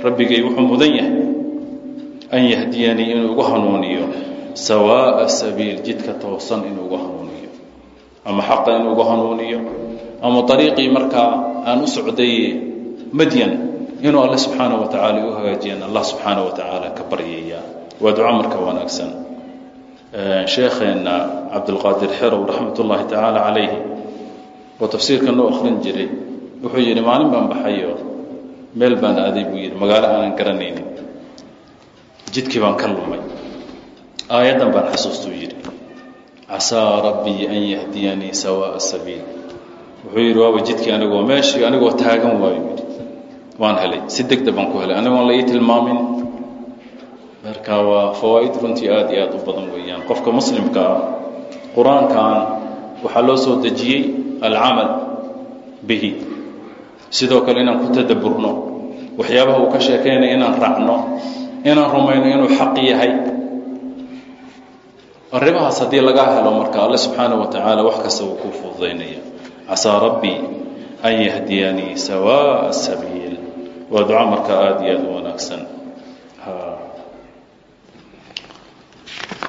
rabbigay wuxuu mudan yahay an yahdiyanii inuu igu hanuuniyo sawaa'a sabiil jidka toosan inuu igu hanuuniyo ama xaqa inuu igu hanuuniyo ama ariiqii markaa aan u socday madyan inuu alle subxaana wa tacaala u hagaajiyan allah subxaana wa tacaala ka baryaya waa duco marka wanaagsan. Sheekheenna cabdulqaadir xerow raxmat ullaahi tacaala calayhi oo tafsiirka noo akhrin jiray wuxuu yidhi maalin baan baxayo meel baan aaday buu yidhi. Magaalo aanan garanaynin jidkii baan ka lumay. Aayaddan baan xasuustuu yidhi casaa rabbii an yahdiyanii sawaa'a sabiil wuxuu yidhi waaba jidkii anigoo meeshii anigoo taagan waayo waan helay si degdeg baan ku helay anigoon la ii tilmaamin marka waa fawaa'id runtii aad iyo aad u badan weeyaan. Qofka muslimka ah qur'aankan waxaa loo soo dejiyey alcamal bihi. Sidoo kale inaan ku tadabburno waxyaabaha uu ka sheekaynaya inaan raacno inaan rumayno inuu xaq yahay. Arrimahaas haddii laga helo marka alle subxaana wa tacaala wax kasta wuu kuu fududaynaya casaa rabbii an yahdiyanii sawaa'a sabiil. Waa duco marka aada iyo aada u wanaagsan.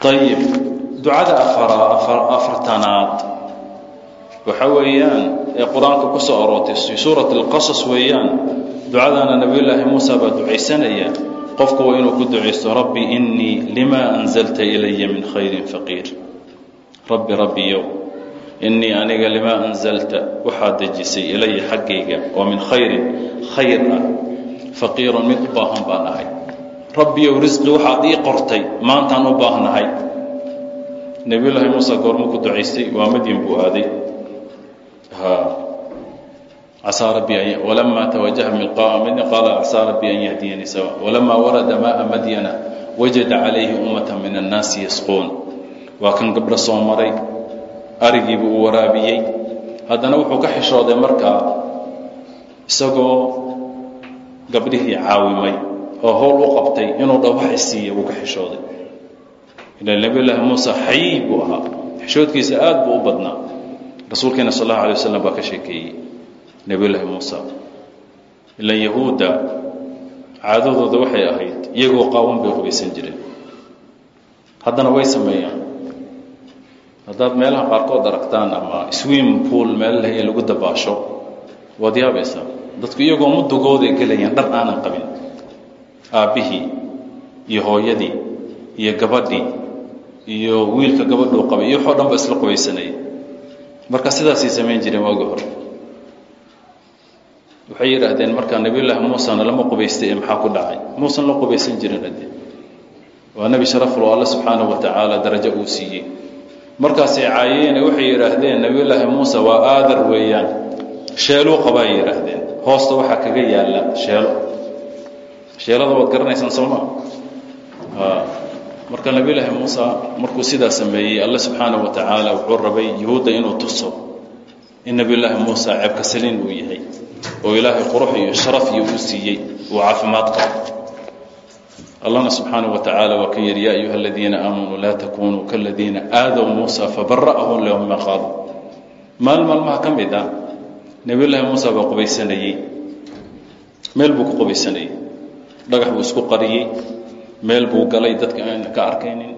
Ayib ducada afartanaad. Waxa weeyaan ee qur'aanka ku soo aroortay fi suurat alqasas weeyaan ducadaana nabiyullaahi muusa baa ducaysanaya qofku waa inuu ku ducaysto rabbi innii lima anzalta ilaya min khayrin faqiir. Rabbi rabbiyow innii aniga limaa anzalta waxaad dejisay ilaya xaggayga oo min khayrin khayr ah faqiirun mid u baahan baan ahay rabbiyow risqi waxaad ii qortay maantaan u baahnahay. Nebiyullaahi muuse goormu ku ducaystay waa madyan buu aaday casaa rabbi walamaa tawajaha milqaa'a madyan qaala casaa rabbi an yahdiyanii sawa walamaa warada maaa madyana wajada calayhi ummata min annaasi yasquun waa kan gabdho soo maray arigiibu uu waraabiyey haddana wuxuu ka xishooday markaa isagoo gabdhihii caawimay oo howl u qabtay inuu dhawaxi siiya wuu ka xishooday ila nabiyullaahi muuse xayiy buu ahaa xishoodkiisa aad buu u badnaa rasuulkeena sal allahu alay wasalam baa ka sheekeeyey nebiyullaahi muusa ilan yahuudda caadadooda waxay ahayd iyagoo qaawan bay qubaysan jireen. Haddana way sameeyaan. Haddaad meelaha qaarkood aragtaan ama swim pool meelalahay lagu dabaasho waad yaabaysaa. Dadku iyagoo mudugooday gelayaan dhar aanan qabin. Aabbihii iyo hooyadii iyo gabadhii iyo wiilka gabadhuu qabay iyo waxoo dhan ba isla qubaysanaya marka sidaasay samayn jireen waagi hore waxay yidhaahdeen markaa nebiyullaahi muusena lama qubaystay ee maxaa ku dhacay? Muusan la qubaysan jirin hadde waa nebi sharaflo alle subxaanahu wa tacaala darajo uu siiyey. Markaasay caayeene waxay yidhaahdeen nebiyullaahi muuse waa aadar weeyaan. Sheeluu qabaay yidhaahdeen hoosta waxaa kaga yaalla sheelo. Sheelada waad garanaysaan sooma marka nebiyullaahi muuse markuu sidaa sameeyey alle subxaanahu wa tacaala wuxuu rabay yuhuudda inuu tuso in nebiyullaahi muuse ceebka saliin uu yahay oo ilaahay qurux iyo sharaf iyo uu siiyey uu caafimaad qabo. Allahna subxaanaه wa tacaala waa ka yidhi ya ayuha aladiina aamanuu laa takunuu kaladiina aadaw muusa fabara'ahu lama qaado maalin maalmaha ka mid ah nebiyullaahi muusa baa qubaysanayey. Meel buu ku qubaysanayey. Dhagax buu isku qariyey. Meel buu galay dadka aan ka arkaynin.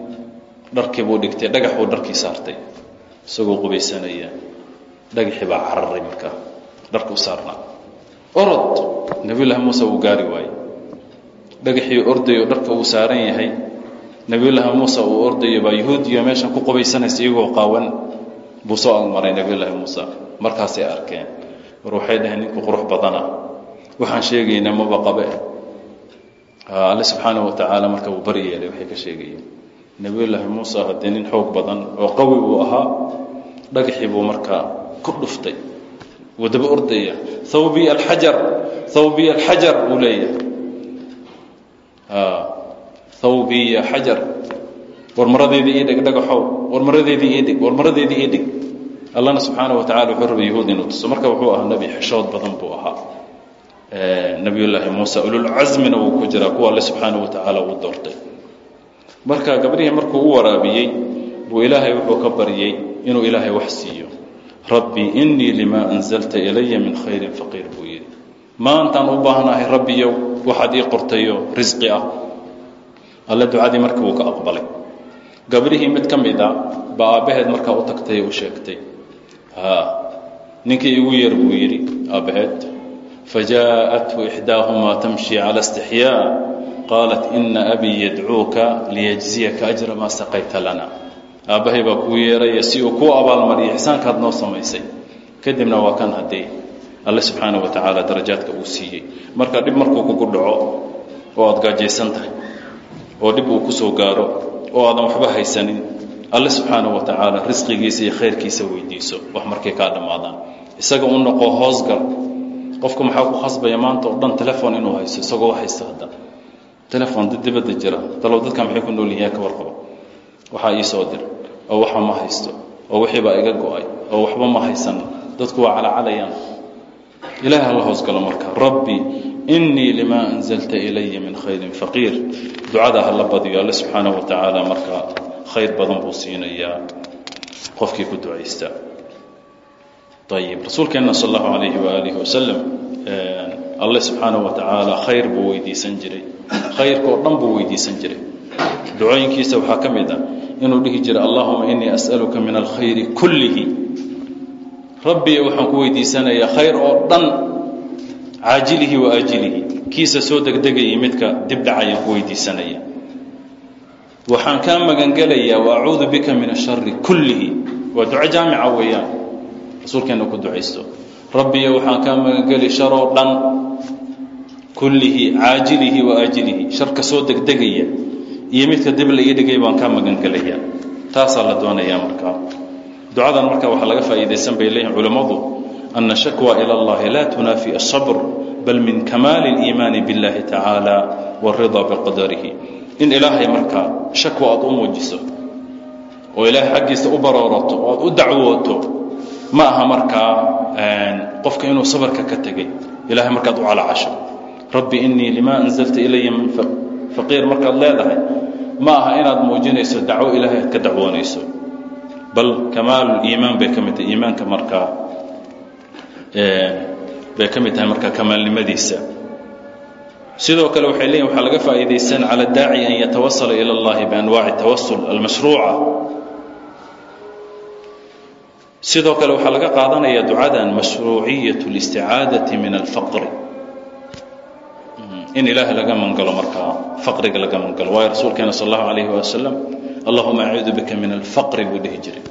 Dharkii buu dhigtay. Dhagax buu dharkii saartay. Isagoo qubaysanaya dhagaxii baa cararay markaa dharka u saarnaa. Orod nebiyullaahi muuse wuu gaari waayey. Dhagaxii ordayo dharka uu saaran yahay nebiyullaahi muuse uu ordayo baa yahuudiya meeshan ku qubaysanaysa iyagoo qaawan buu soo agmaray nebiyullaahi muuse markaasay arkeen war waxay dhaheen ninku qurux badana. Waxaan sheegaynaa maba qabe. Alle subxaanahu wa tacaala marka uu bari yeelay waxay ka sheegayeen. Nebiyullaahi muuse haddee nin xoog badan oo qawi buu ahaa dhagaxii buu markaa ku dhuftay wuu daba ordaya thawbi alxajar thawbi alxajar uu leeyahay. Thawbiya xajar war maradeedii ii dhig dhagaxow war maradeedii ii dhig war maradeedii ii dhig. Allana subxaana wa tacala wuxuu rabay yahuud inuu tuso. Marka wuxuu ahaa nebi xishood badan buu ahaa. Nebiyullaahi muuse ululcasmina wuu ku jiraa kuwa alle subxaana wa tacaala uu doortay. Marka gabdhihii markuu u waraabiyey buu ilaahay wuxuu ka baryey inuu ilaahay wax siiyo rabbi innii limaa anzalta ilaya min khayrin faqiir buu yidhi. Maantaan u baahnahay rabbiyow waxaad ii qortayo risqi ah. Alle ducadii markii wuu ka aqbalay. Gabdhihii mid ka mid a baa aabbaheed markaa u tagtay u sheegtay. Ninkii igu yar buu yidhi aabbaheed fajaءathu ixdaahumaa tamshi cala istixyaa. Qaalat ina abii yadcuuka liyajziyaka ajra maa saqayta lana aabbahay baa kuu yeeraya si uu kuu abaalmariyo ixsaankaad noo samaysay. Kadibna waa kan haddee alle subxaana wa tacaala darajaadka uu siiyey. Marka dhib markuu kugu dhaco oo aad gaajaysan tahay oo dhib uu ku gaaro oo aadan waxba haysanin alle subxaana wa tacaala risqigiisa iyo khayrkiisa weydiiso wax markay kaa dhammaadaan. Isaga u noqo hoosgal. Qofka maxaa ku khasbaya maanta oo dhan telefon inuu haysto isagoo haysta hadda. Telefon dad dibadda jira. Dalow dadka maxay ku nool yihiin? Ka warqabo waxaa ii soo dir oo waxa ma haysto oo wixii baa iga go'ay oo waxba ma haysan. Dadku waa calacalayaan ilaah hala hoosgalo marka. Rabbi innii limaa anzalta ilaya min khayrin faqiir. Ducada hala badiyo alle subxaanahu wa tacaala marka khayr badan buu siinayaa. Qofkii ku ducaysta. Ayib rasuulkeenna sal allahu alayhi waaalihi wasalam alle subxaanahu wa tacaala khayr buu weydiisan jiray. Khayrka dhan buu weydiisan jiray. Ducooyinkiisa waxaa ka mid ah inuu dhihi jiray allahuma inii as'aluka min alkhayri kullihi. Rabbiya waxaan ku weydiisanayaa khayr oo dhan caajilihi wa aajilihi. Kiisa soo degdegayay midka dib dhacayaan ku weydiisanaya waxaan kaa magangelayaa wa bika min ashari kullihi. Waa duco jaamica weeyaan rasuulkeenna ku ducaysto. Rabbiya waxaan kaa magangeli sharoo dhan kullihi caajilihi wa aajilihi. Sharka soo degdegaya iyo midka dib la ii dhigay baan kaa magangelaya taasaa la doonayaa markaa ducadan marka waxaa laga faa'iidaysan bay leeyihin culammadu ana shakwa ila allahi laa tunaafi asabr bal min kamaali اliimaani biاllahi tacaala wاridaa biqadarihi in ilaahay markaa shakwa aad u muujiso oo ilaahay xaggiisa u baroorato oo aad u dacwooto ma aha markaa qofka inuu sabarka ka tegay ilahay markaad u calacasho rabbi inii limaa anzalta ilaya min faqiir markaad leedahay ma aha inaad muujinayso dacwo ilaahay aad ka dacwoonayso. Bal kamaaluliimaan bay ka mid tahay iimaanka markaa bay ka mid tahay markaa kamaalnimadiisa. Sidoo kale waxay leeyihiin waxaa laga faa'iidaysan cala daaci an yatawasala ila اllahi bianwaaci tawasul almashruuca. Sidoo kale waxaa laga qaadanaya ducadan mashruuciyat اlisticaadati min alfaqri in ilaahay laga mangalo markaa faqriga laga mangalo. Waayo rasuulkeena sal اllahu alayh wasalam allahuma acuudu bika min alfaqri buu dhihi jiray.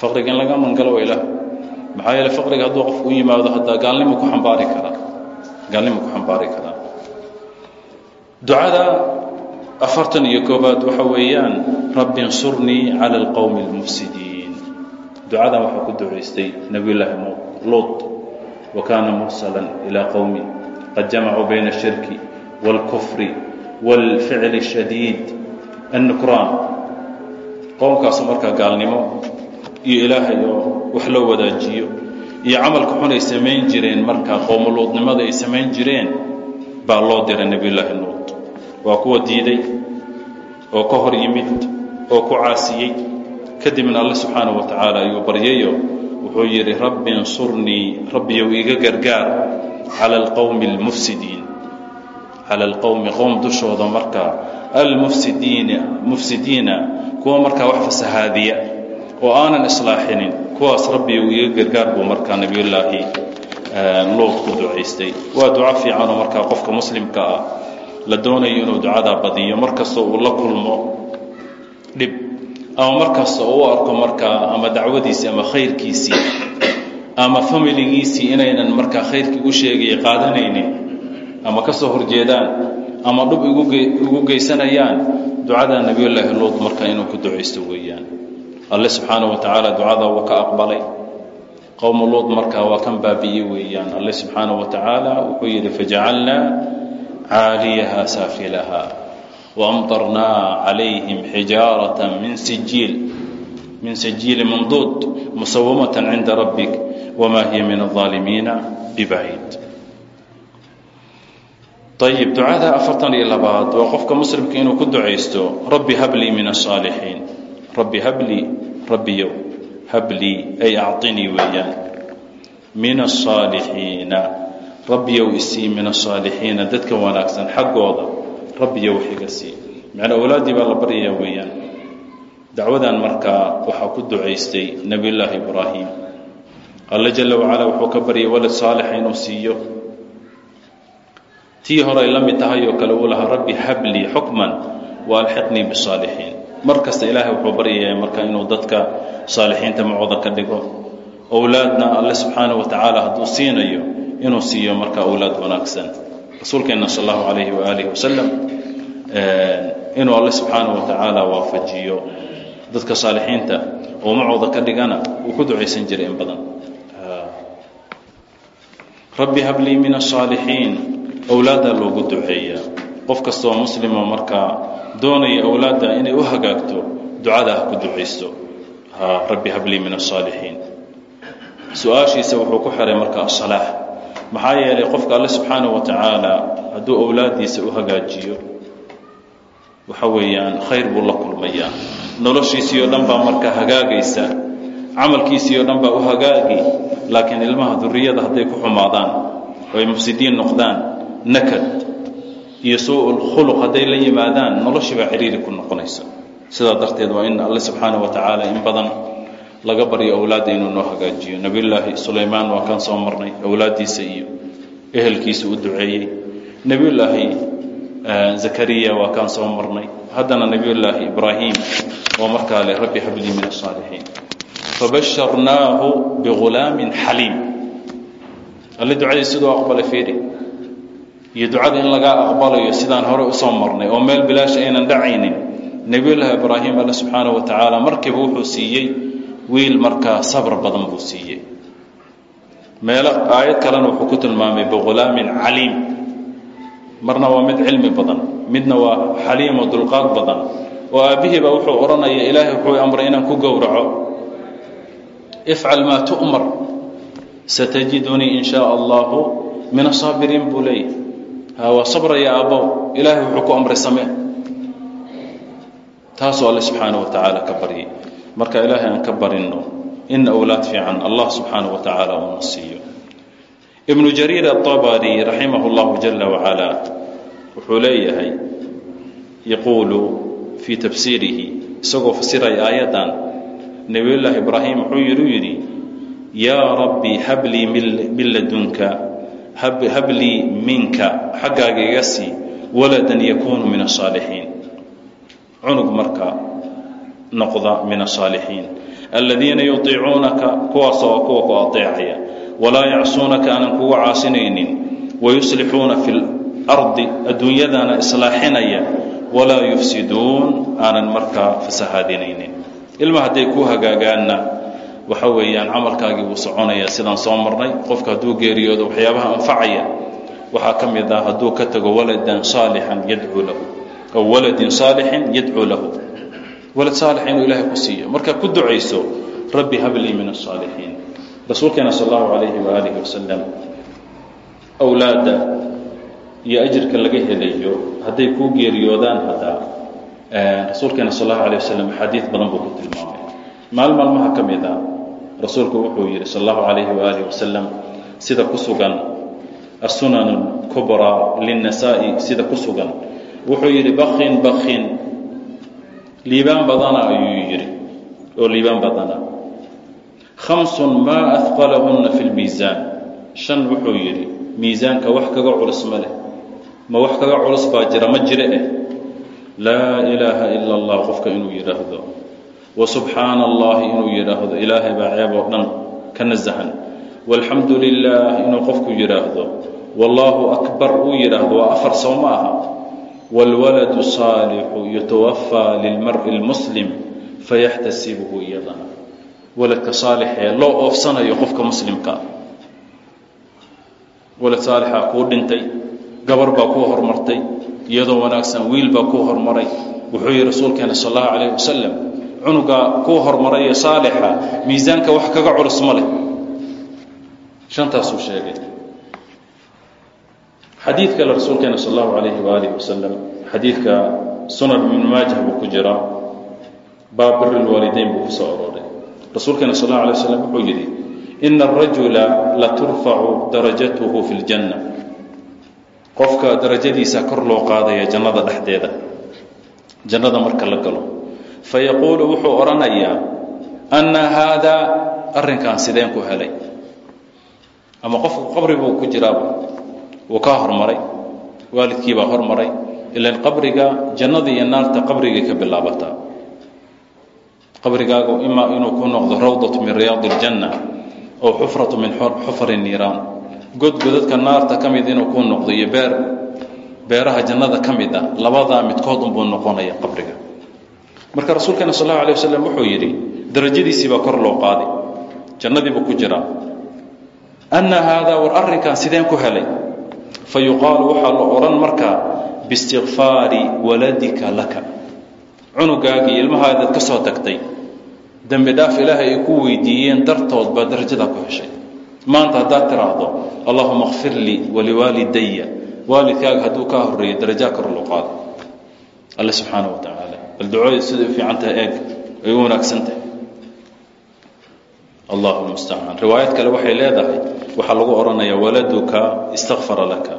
Faqriga in laga mangalo waa ilaah. Maxaa yeele faqriga hadduu qofku u yimaado haddaa gaalnimo ku ambaari karaa gaalnimo ku xambaari karaa ducada afartan iyo koobaad waxa weeyaan rabbi insurnii cala alqowmi اlmufsidiin ducadan waxaa ku ducaystay llaahi luut wa kaana mursalan ilaa qowmi qad jamacuu bayna الshirki wاlkufri wاlficli الshadiid annukraan qowmkaasu markaa gaalnimo iyo ilaahay oo wax loo wadaajiyo iyo camalka xun ay samayn jireen markaa qowmuluudnimada ay samayn jireen baa loo diray nebiyullaahi luut waa kuwa diiday oo ka hor yimid oo ku caasiyey kadibna alle subxaanahu wa tacaala ayuu baryayo wuxuu yidhi rabbi insurnii rabbiyow iga gargaar cala alqowmi almufsidiin cala alqowmi qowm dushooda markaa almufsidiina mufsidiina kuwa markaa wax fasahaadiya oo aanan islaaxinin kuwaas rabbiyow iga gargaar buu markaa nebiyullaahi lood ku ducaystay waa duco fiicanoo markaa qofka muslimka ah la doonayo inuu ducadaa badiyo mar kastoo uu la kulmo dhib ama mar kasta oo u arko markaa ama dacwadiisii ama khayrkiisii ama familigiisii inaynan markaa khayrkii u sheegaya qaadanaynin ama ka soo horjeedaan ama dhub ugu geysanayaan ducadaa nebiyulaahi luud marka inuu ku ducaysto weeyaan. Alle subxaana wa tacaala ducadaa wuu ka aqbalay. Qowmu luud markaa waa kan baabi'ye weeyaan. Alle subxaana wa tacaala wuxuu yidhi fajacalnaa caaliyaha saafilaha waamtarnaa calayhim xijaarata min sijiil min sijiili mamduud musawamatan cinda rabbik وما هي من الظالمين ببعيد ayib ducada afartan iyo labaad waa qofka muslimka inuu ku ducaysto rabbi hablii min asaalixiin rabbi hablii rabbiyow hablii ay acطinii weeyaan min asaalixiina rabbiyow isii min asaalixiina dadka wanaagsan xaggooda rabbiyow xiga sii macnaa awlaaddii baa la baryayaa weeyaan dacwadan markaa waxaa ku ducaystay nebiyullaahi ibraahim alle jala wacala wuxuu ka baryay walad saalixa inuu siiyo. Tii horay la mid tahay oo kale uu lahaa rabbi hablii xukman wa bisaalixiin mar kasta ilaahay wuxuu baryayaa marka inuu dadka saalixiinta macooda ka dhigo. Owlaadna alle subxaana wa tacaala hadduu siinayo inuu siiyo marka owlaad wanaagsan. Rasuulkeenna sal allahu calayhi waaalihi wasalam inuu alle subxaana wa tacaala waafajiyo. Dadka saalixiinta oo macooda ka dhigana uu ku ducaysan jiray in badan rabbi hablii min asaalixiin owlaaddaa loogu duceeyaa qof kastaoo muslimo markaa doonaya owlaadda inay u hagaagto ducada ha ku ducaysto rabbi hablii min asaalixiin su'aashiisa wuxuu ku xiray marka asalaax maxaa yeelay qofka alle subxaana wa tacaala hadduu owlaaddiisa u hagaajiyo waxa weeyaan khayr buu la kulmayaa. Noloshiisii oo dhan baa markaa hagaagaysa camalkiisii oo dhan baa u hagaagi. Laakiin ilmaha duriyada hadday ku xumaadaan oo ay mufsidiin noqdaan nakad iyo suu-ul khuluq hadday la yimaadaan noloshii baa ciriiri ku noqonaysa. Sidaa darteed waa in alle subxaana wa tacaala in badan laga baryo owlaadda inuu noo hagaajiyo. Nebiyullaahi sulaymaan waa kaan soo marnay owlaaddiisa iyo ehelkiisa u duceeyey. Nebiyullaahi zakariya waa kaan soo marnay. Haddana nebiyullaahi ibraahim oo markaa leh rabbi hablii min asaalixiin fabasharnaahu bigulaamin xaliim alle ducadii siduu aqbalay fiiri iyo ducada in lagaa aqbalayo sidaan hore u soo marnay oo meel bilaash aynan dhacaynin nebiyullaahi ibraahim alle subxaana wa tacaala markiiba wuxuu siiyey wiil markaa sabr badan buu siiyey meelo aayad kalena wuxuu ku tilmaamay bigulaamin caliim marna waa mid cilmi badan midna waa xaliim oo dulqaad badan oo aabbihiiba wuxuu odhanaya ilaahay wuxuu amray inaan ku gowraco ifcal maa tu'mar. Satajidunii in shaa allahu min asaabiriin buu leeyahay hawaa sabraya aabbow ilaahay wuxuu ku amray samee. Taasoo alle subxaana wa tacaala ka baryay marka ilaahay aan ka barinno in awlaad fiican allah subxaana wa tacaala uuna siiyo ibnu jariir atabari raximah اllahu jala wacalaa wuxuu leeyahay yaquulu fii tafsiirihi isagoo fasiraya aayaddan nebiyullaahi ibraahim wuxuu yihi u yidhi yaa rabbi hablii min ladunka hablii minka xaggaaga iga sii waladan yakunu min asaalixiin cunug marka noqda min asaalixiin aladiina yuطiicuunaka kuwaas oo kuwa ku aطeecaya walaa yacsuunaka aanan kugu caasinaynin wayuslixuuna fi lardi adduunyadana islaaxinaya walaa yufsiduun aanan markaa fasahaadinaynin ilma hadday ku hagaagaanna waxa weeyaan camalkaagii wuu soconaya sidaan soo marnay. Qofka hadduu geeriyoodo waxyaabaha anfacaya waxaa ka mid ah hadduu ka tago waladan saalixan yadcuu lahu aw waladin saalixin yadcuu lahu. Walad saalix inuu ilaahay ku siiyo. Marka ku ducayso rabbi hablii min asaalixiin rasuulkeena sal allahu calayhi waaalihi wasalam awlaadda iyo ajirka laga helayo hadday kuu geeriyoodaan haddaa rasuulkeena sal allahu alayh wasalam axaadiid badan buu ku tilmaamay. Maalin maalmaha ka mid a rasuulku wuxuu yidhi sal allahu calayhi waaalih wasalam sida ku sugan asunan kubraa linnasaa-i sida ku sugan. Wuxuu yidhi bakin bakin liibaan badana ayuu yidhi oo liibaan badana. Khamsun maa ahqalahunna fi lmiisaan shan wuxuu yidhi miisaanka wax kaga culus ma leh. Ma wax kaga culus baa jira ma jire eh laa ilaaha ila allah qofka inuu yidhaahdo wa subxaana allahi inuu yidhaahdo ilaahay baa ceeb oo dhan ka nasahan. Walxamdu lilah inuu qofku yidhaahdo wallaahu akbar uu yidhaahdo waa afar sow ma aha. Wاlwaladu saalixu yutawafaa lilmari اlmuslim fayaxtasibuhu iyadana waladka saalixee loo oofsanayo qofka muslimkaa walad saalixaa kuu dhintay gabar baa kuu hormartay iyadoo wanaagsan wiil baa kuu hormaray. Wuxuu yihi rasuulkeena sal allahu calayh wasalam cunugaa kuu hormaray ee saalixa miisaanka wax kaga culus ma leh. Shantaasuu sheegay. Xadiid kale rasuulkeena sal allahu calayhi waaalih wasalam xadiidka sunan ibnu maajah buu ku jiraa baab biri lwaalideyn buu ku arooray. Rasuulkeena sal allahu alay waslam wuxuu yidhi ina arajula la turfacu darajatuhu fi ljanna qofka darajadiisa kor loo qaadaya jannada dhexdeeda. Jannada marka la galo. Fayaquulu wuxuu odhanayaa anna haadaa arrinkan sideen ku helay. Ama qofku qabri buu ku jiraaba wuu kaa hormaray. Waalidkiibaa hormaray. Ilan qabriga jannada iyo naarta qabrigay ka bilaabataa qabrigaagu imaa inuu ku noqdo rawdatu min riyaadi اljanna ow xufratu min xufari niiraan god godadka naarta ka mid inuu ku noqdo iyo beer beeraha jannada ka mid ah labadaa midkood unbuu noqonaya qabriga. Marka rasuulkeena sal allahu alay wasalam wuxuu yidhi darajadiisii baa kor loo qaaday jannadiibuu ku jiraa anna haadaa war arrinkan sideen ku helay fa yuqaalu waxaa la odhan markaa biistikfaari waladika laka. Cunugaagii ilmahaadaad ka soo tagtay dembi dhaaf ilaahay ay ku weydiiyeen dartood baa darajadaa ku heshay maanta haddaad tiraahdo allahuma kfir lii waliwaalidaya waalidkaaga hadduu kaa horreeyey darajaa kor loo qaado. Alle subxaana wa tacaala bal ducooda siday u fiican tahay eeg ay u wanaagsan tahay. Allahu lmustacaan riwaayad kale waxay leedahay waxaa lagu odhanayaa waladuka istakfara laka.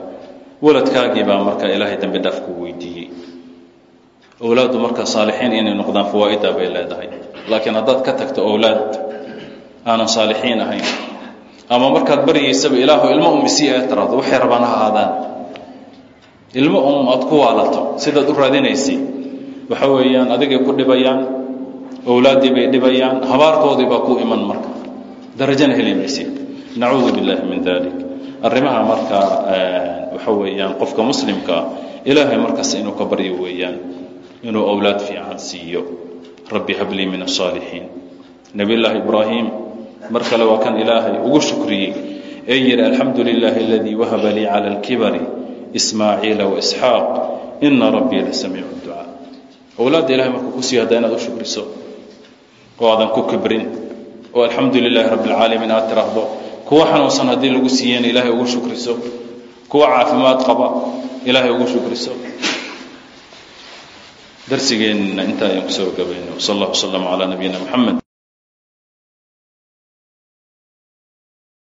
Waladkaagii baa marka ilaahay dembi dhaaf ku weydiiyey. Owlaaddu marka saalixiin inay noqdaan fawaa'idaa bay leedahay. Laakiin haddaad ka tagto owlaad aanan saalixiin ahayn ama markaad baryaysaba ilaahu ilmo um isii aad tiraahdo waxay rabaan ha aadaan. Ilmo um aad ku waalato sidaad u raadinaysay waxa weeyaan adigay ku dhibayaan owlaaddii bay dhibayaan habaarkoodii baa ku iman marka. Darajana heli maysid nacuudu billahi min dalik arrimaha marka waxa weeyaan qofka muslimkaa ilaahay markaas inuu ka baryo weeyaan inuu owlaad fiican siiyo. Rabbi hablii min asaalixiin nebiy llaahi ibraahim mar kale waa kan ilaahay ugu shukriyey. Ee yidhi alxamdu lilaahi aladii wahaba lii cala alkibari ismaaciila waisxaaq ina rabbii la samiicu ducaa owlaadda ilahay markuu ku hadda inaad u shukriso oo aadan ku kibrin oo alxamdu lilaahi rabbi aad tiraahdo kuwa xanuunsan haddii lagu siiyena ilaahay ugu shukriso kuwa caafimaad qaba ilaahay ugu shukriso darsigeenna intaa ayaan ku soo gabayno wsal allah wslama calaa nabiyina moxamed